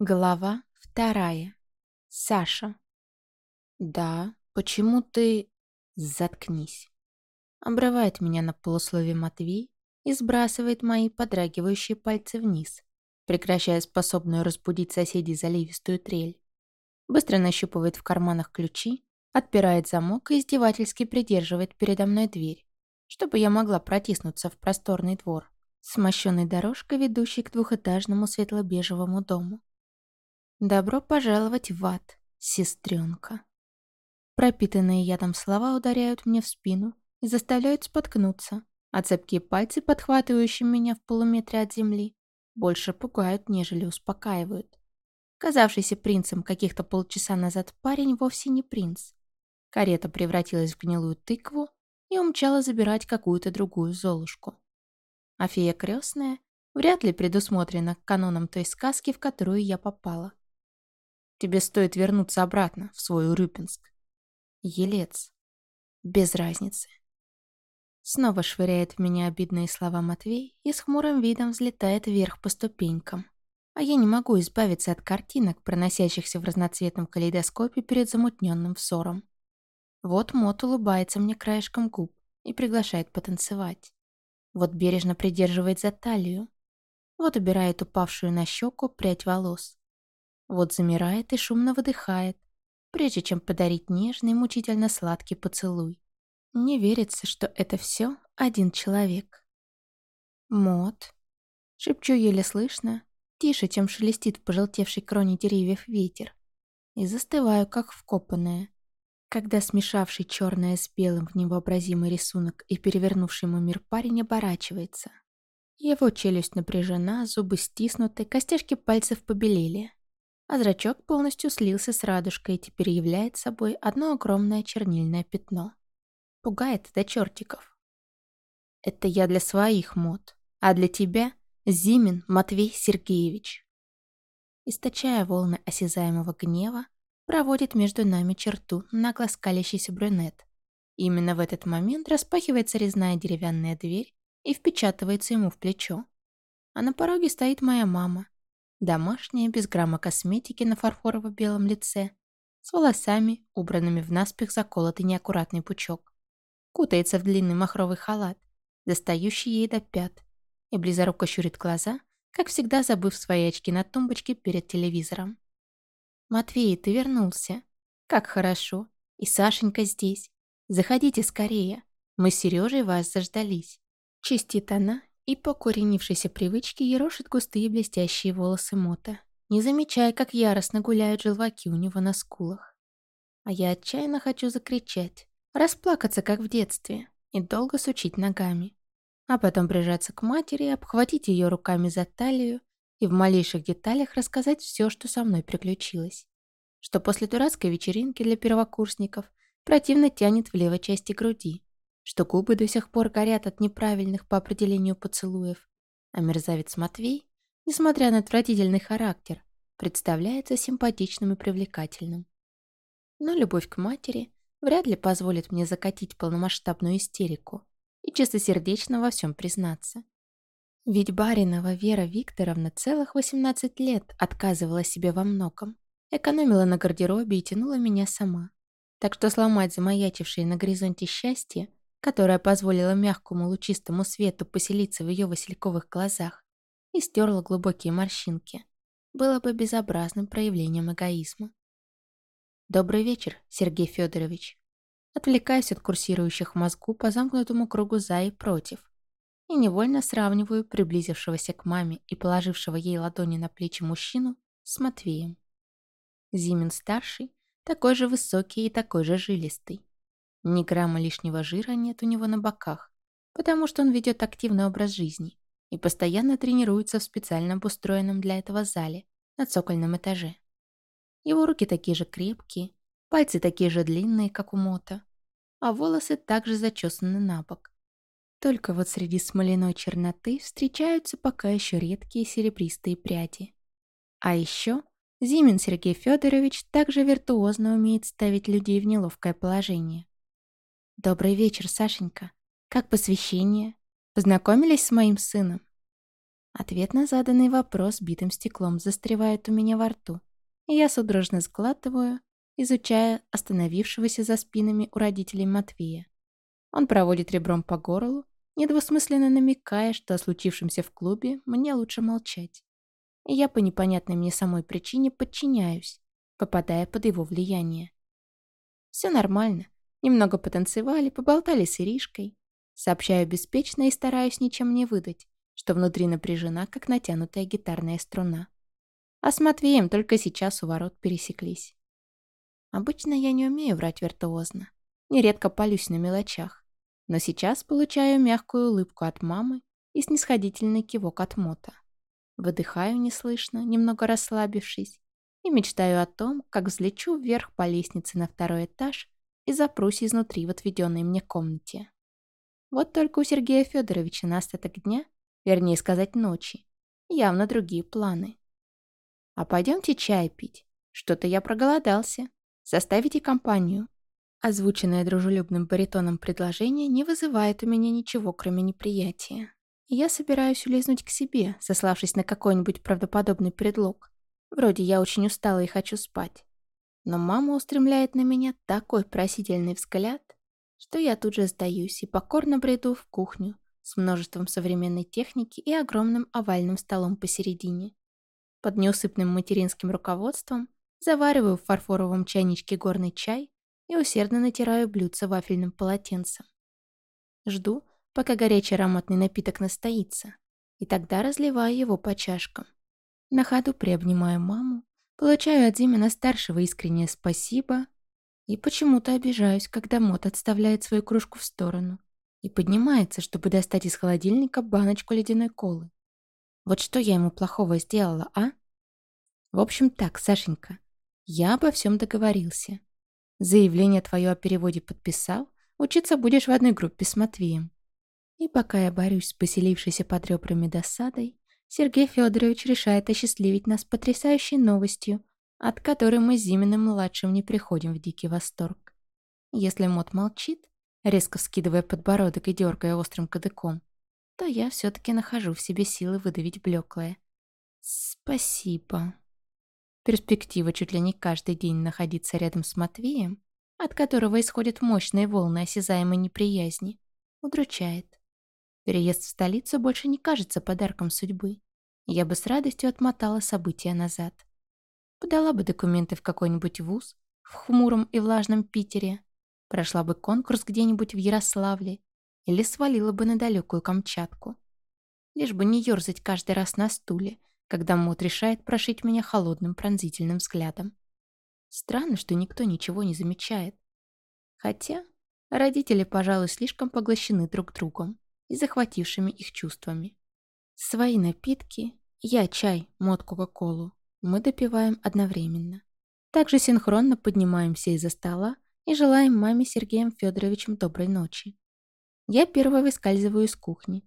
Глава вторая. Саша. «Да, почему ты...» «Заткнись». Обрывает меня на полусловие Матвей и сбрасывает мои подрагивающие пальцы вниз, прекращая способную разбудить соседей заливистую трель. Быстро нащупывает в карманах ключи, отпирает замок и издевательски придерживает передо мной дверь, чтобы я могла протиснуться в просторный двор, с мощенной дорожкой, ведущей к двухэтажному светло-бежевому дому. Добро пожаловать в ад, сестренка. Пропитанные ядом слова ударяют мне в спину и заставляют споткнуться, а цепкие пальцы, подхватывающие меня в полуметре от земли, больше пугают, нежели успокаивают. Казавшийся принцем каких-то полчаса назад парень вовсе не принц. Карета превратилась в гнилую тыкву и умчала забирать какую-то другую золушку. А фея крестная вряд ли предусмотрена каноном той сказки, в которую я попала. Тебе стоит вернуться обратно, в свой Урюпинск. Елец. Без разницы. Снова швыряет в меня обидные слова Матвей и с хмурым видом взлетает вверх по ступенькам. А я не могу избавиться от картинок, проносящихся в разноцветном калейдоскопе перед замутненным взором. Вот Мот улыбается мне краешком губ и приглашает потанцевать. Вот бережно придерживает за талию. Вот убирает упавшую на щеку прядь волос. Вот замирает и шумно выдыхает, прежде чем подарить нежный, мучительно сладкий поцелуй. Не верится, что это все один человек. Мод. Шепчу еле слышно, тише, чем шелестит в пожелтевшей кроне деревьев ветер. И застываю, как вкопанная. Когда смешавший черное с белым в невообразимый рисунок и перевернувший ему мир парень оборачивается. Его челюсть напряжена, зубы стиснуты, костяшки пальцев побелели а зрачок полностью слился с радужкой и теперь является собой одно огромное чернильное пятно. Пугает до чертиков. Это я для своих мод, а для тебя Зимин Матвей Сергеевич. Источая волны осязаемого гнева, проводит между нами черту нагло скалящийся брюнет. Именно в этот момент распахивается резная деревянная дверь и впечатывается ему в плечо. А на пороге стоит моя мама, Домашняя, без грамма косметики на фарфорово-белом лице, с волосами, убранными в наспех заколотый неаккуратный пучок. Кутается в длинный махровый халат, достающий ей до пят, и близоруко щурит глаза, как всегда забыв свои очки на тумбочке перед телевизором. «Матвей, ты вернулся. Как хорошо. И Сашенька здесь. Заходите скорее. Мы с Сережей вас заждались». Чистит она и по коренившейся привычке ерошит густые блестящие волосы Мота, не замечая, как яростно гуляют желваки у него на скулах. А я отчаянно хочу закричать, расплакаться, как в детстве, и долго сучить ногами. А потом прижаться к матери, обхватить ее руками за талию и в малейших деталях рассказать все, что со мной приключилось. Что после дурацкой вечеринки для первокурсников противно тянет в левой части груди, что губы до сих пор горят от неправильных по определению поцелуев, а мерзавец Матвей, несмотря на отвратительный характер, представляется симпатичным и привлекательным. Но любовь к матери вряд ли позволит мне закатить полномасштабную истерику и чистосердечно во всем признаться. Ведь Баринова Вера Викторовна целых 18 лет отказывала себе во многом, экономила на гардеробе и тянула меня сама. Так что сломать замаячившее на горизонте счастье которая позволила мягкому лучистому свету поселиться в ее васильковых глазах и стерла глубокие морщинки, было бы безобразным проявлением эгоизма. «Добрый вечер, Сергей Федорович». Отвлекаясь от курсирующих в мозгу по замкнутому кругу за и против, и невольно сравниваю приблизившегося к маме и положившего ей ладони на плечи мужчину с Матвеем. Зимин-старший, такой же высокий и такой же жилистый. Ни грамма лишнего жира нет у него на боках, потому что он ведет активный образ жизни и постоянно тренируется в специально обустроенном для этого зале на цокольном этаже. Его руки такие же крепкие, пальцы такие же длинные, как у Мота, а волосы также зачесаны на бок. Только вот среди смоляной черноты встречаются пока еще редкие серебристые пряди. А еще Зимин Сергей Федорович также виртуозно умеет ставить людей в неловкое положение. «Добрый вечер, Сашенька. Как посвящение? Познакомились с моим сыном?» Ответ на заданный вопрос битым стеклом застревает у меня во рту, и я судорожно сглатываю, изучая остановившегося за спинами у родителей Матвея. Он проводит ребром по горлу, недвусмысленно намекая, что о случившемся в клубе мне лучше молчать. И я по непонятной мне самой причине подчиняюсь, попадая под его влияние. Все нормально. Немного потанцевали, поболтали с Иришкой. Сообщаю беспечно и стараюсь ничем не выдать, что внутри напряжена, как натянутая гитарная струна. А с Матвеем только сейчас у ворот пересеклись. Обычно я не умею врать виртуозно. Нередко палюсь на мелочах. Но сейчас получаю мягкую улыбку от мамы и снисходительный кивок от Мота. Выдыхаю неслышно, немного расслабившись, и мечтаю о том, как взлечу вверх по лестнице на второй этаж и запрусь изнутри в отведенной мне комнате. Вот только у Сергея Федоровича на остаток дня, вернее сказать ночи, явно другие планы. А пойдемте чай пить. Что-то я проголодался. Составите компанию. Озвученное дружелюбным баритоном предложение не вызывает у меня ничего, кроме неприятия. Я собираюсь улизнуть к себе, сославшись на какой-нибудь правдоподобный предлог. Вроде я очень устала и хочу спать. Но мама устремляет на меня такой просительный взгляд, что я тут же сдаюсь и покорно бреду в кухню с множеством современной техники и огромным овальным столом посередине. Под неусыпным материнским руководством завариваю в фарфоровом чайничке горный чай и усердно натираю блюдце вафельным полотенцем. Жду, пока горячий ароматный напиток настоится, и тогда разливаю его по чашкам. На ходу приобнимаю маму, получаю от Зимина-старшего искреннее спасибо и почему-то обижаюсь, когда Мот отставляет свою кружку в сторону и поднимается, чтобы достать из холодильника баночку ледяной колы. Вот что я ему плохого сделала, а? В общем так, Сашенька, я обо всем договорился. Заявление твое о переводе подписал, учиться будешь в одной группе с Матвеем. И пока я борюсь с поселившейся под ребрами досадой, Сергей Федорович решает осчастливить нас потрясающей новостью, от которой мы с Зиминым-младшим не приходим в дикий восторг. Если Мот молчит, резко вскидывая подбородок и дергая острым кадыком, то я все-таки нахожу в себе силы выдавить блеклое. Спасибо. Перспектива чуть ли не каждый день находиться рядом с Матвеем, от которого исходят мощные волны осязаемой неприязни, удручает. Переезд в столицу больше не кажется подарком судьбы. Я бы с радостью отмотала события назад. Подала бы документы в какой-нибудь вуз в хмуром и влажном Питере, прошла бы конкурс где-нибудь в Ярославле или свалила бы на далекую Камчатку. Лишь бы не ерзать каждый раз на стуле, когда Мот решает прошить меня холодным пронзительным взглядом. Странно, что никто ничего не замечает. Хотя родители, пожалуй, слишком поглощены друг другом и захватившими их чувствами. Свои напитки, я чай, мод Кока-Колу, мы допиваем одновременно. Также синхронно поднимаемся из-за стола и желаем маме Сергеем Федоровичем доброй ночи. Я первой выскальзываю из кухни,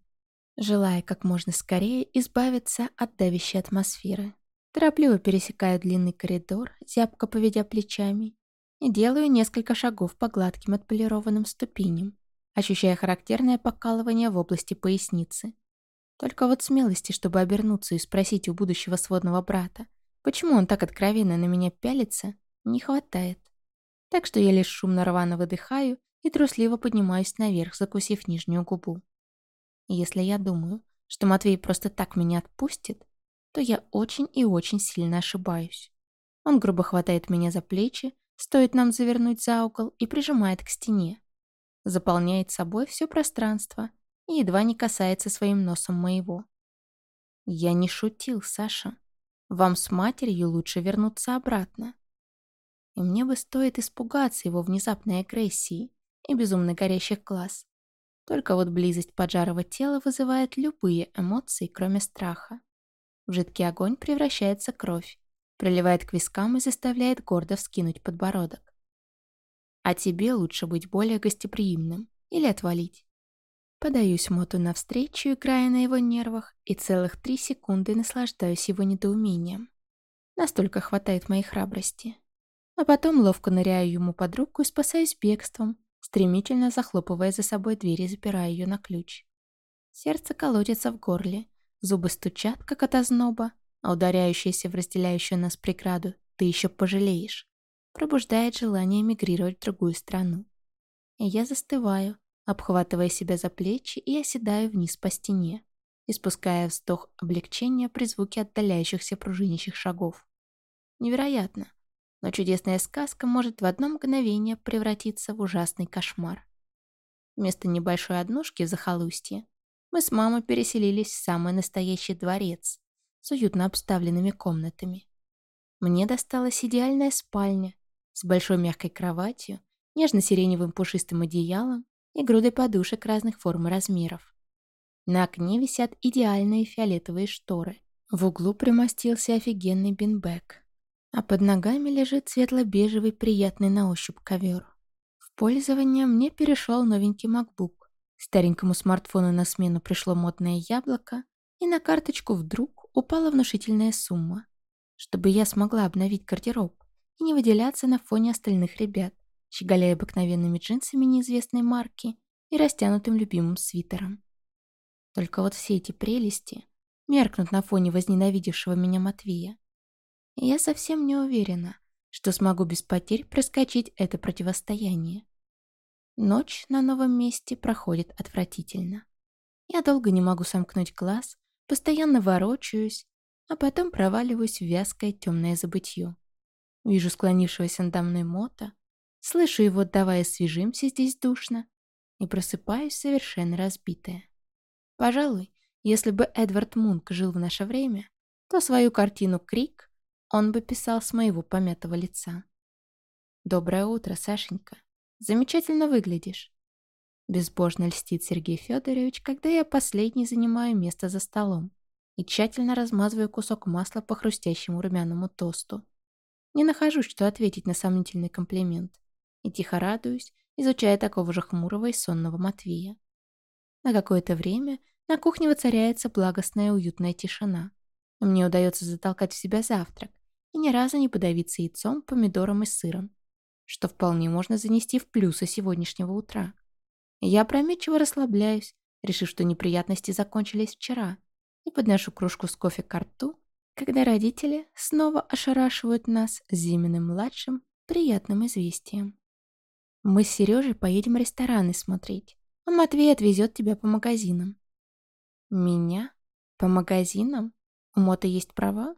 желая как можно скорее избавиться от давящей атмосферы. Торопливо пересекаю длинный коридор, зябко поведя плечами, и делаю несколько шагов по гладким отполированным ступеням, ощущая характерное покалывание в области поясницы. Только вот смелости, чтобы обернуться и спросить у будущего сводного брата, почему он так откровенно на меня пялится, не хватает. Так что я лишь шумно рвано выдыхаю и трусливо поднимаюсь наверх, закусив нижнюю губу. если я думаю, что Матвей просто так меня отпустит, то я очень и очень сильно ошибаюсь. Он грубо хватает меня за плечи, стоит нам завернуть за угол и прижимает к стене, заполняет собой все пространство и едва не касается своим носом моего. Я не шутил, Саша. Вам с матерью лучше вернуться обратно. И мне бы стоит испугаться его внезапной агрессии и безумно горящих глаз. Только вот близость поджарого тела вызывает любые эмоции, кроме страха. В жидкий огонь превращается кровь, приливает к вискам и заставляет гордо вскинуть подбородок. А тебе лучше быть более гостеприимным или отвалить. Подаюсь Моту навстречу, играя на его нервах, и целых три секунды наслаждаюсь его недоумением. Настолько хватает моей храбрости. А потом ловко ныряю ему под руку и спасаюсь бегством, стремительно захлопывая за собой дверь и запирая ее на ключ. Сердце колотится в горле, Зубы стучат, как от озноба, а ударяющаяся в разделяющую нас преграду «ты еще пожалеешь» пробуждает желание мигрировать в другую страну. И я застываю, обхватывая себя за плечи и оседаю вниз по стене, испуская вздох облегчения при звуке отдаляющихся пружинящих шагов. Невероятно, но чудесная сказка может в одно мгновение превратиться в ужасный кошмар. Вместо небольшой однушки в захолустье мы с мамой переселились в самый настоящий дворец с уютно обставленными комнатами. Мне досталась идеальная спальня с большой мягкой кроватью, нежно-сиреневым пушистым одеялом и грудой подушек разных форм и размеров. На окне висят идеальные фиолетовые шторы. В углу примостился офигенный бинбэк. А под ногами лежит светло-бежевый приятный на ощупь ковер. В пользование мне перешел новенький MacBook. Старенькому смартфону на смену пришло модное яблоко, и на карточку вдруг упала внушительная сумма, чтобы я смогла обновить гардероб и не выделяться на фоне остальных ребят, щеголяя обыкновенными джинсами неизвестной марки и растянутым любимым свитером. Только вот все эти прелести меркнут на фоне возненавидевшего меня Матвея. И я совсем не уверена, что смогу без потерь проскочить это противостояние. Ночь на новом месте проходит отвратительно. Я долго не могу сомкнуть глаз, постоянно ворочаюсь, а потом проваливаюсь в вязкое темное забытье. Вижу склонившегося надо мной мота, слышу его, давая свежимся здесь душно, и просыпаюсь совершенно разбитая. Пожалуй, если бы Эдвард Мунк жил в наше время, то свою картину «Крик» он бы писал с моего помятого лица. «Доброе утро, Сашенька», Замечательно выглядишь. Безбожно льстит Сергей Федорович, когда я последний занимаю место за столом и тщательно размазываю кусок масла по хрустящему румяному тосту. Не нахожу, что ответить на сомнительный комплимент. И тихо радуюсь, изучая такого же хмурого и сонного Матвея. На какое-то время на кухне воцаряется благостная уютная тишина. Мне удается затолкать в себя завтрак и ни разу не подавиться яйцом, помидором и сыром что вполне можно занести в плюсы сегодняшнего утра. Я опрометчиво расслабляюсь, решив, что неприятности закончились вчера, и подношу кружку с кофе к рту, когда родители снова ошарашивают нас с Зиминым-младшим приятным известием. Мы с Сережей поедем рестораны смотреть, а Матвей отвезет тебя по магазинам. Меня? По магазинам? У Мота есть права?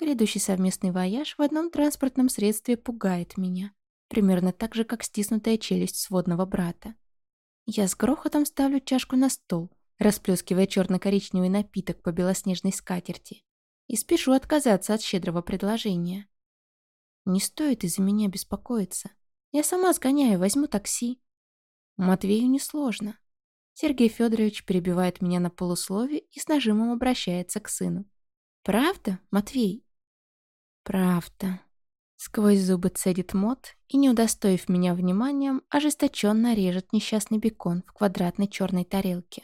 Грядущий совместный вояж в одном транспортном средстве пугает меня примерно так же, как стиснутая челюсть сводного брата. Я с грохотом ставлю чашку на стол, расплескивая черно-коричневый напиток по белоснежной скатерти, и спешу отказаться от щедрого предложения. Не стоит из-за меня беспокоиться. Я сама сгоняю, возьму такси. Матвею несложно. Сергей Федорович перебивает меня на полуслове и с нажимом обращается к сыну. «Правда, Матвей?» «Правда», Сквозь зубы цедит мод и, не удостоив меня вниманием, ожесточенно режет несчастный бекон в квадратной черной тарелке.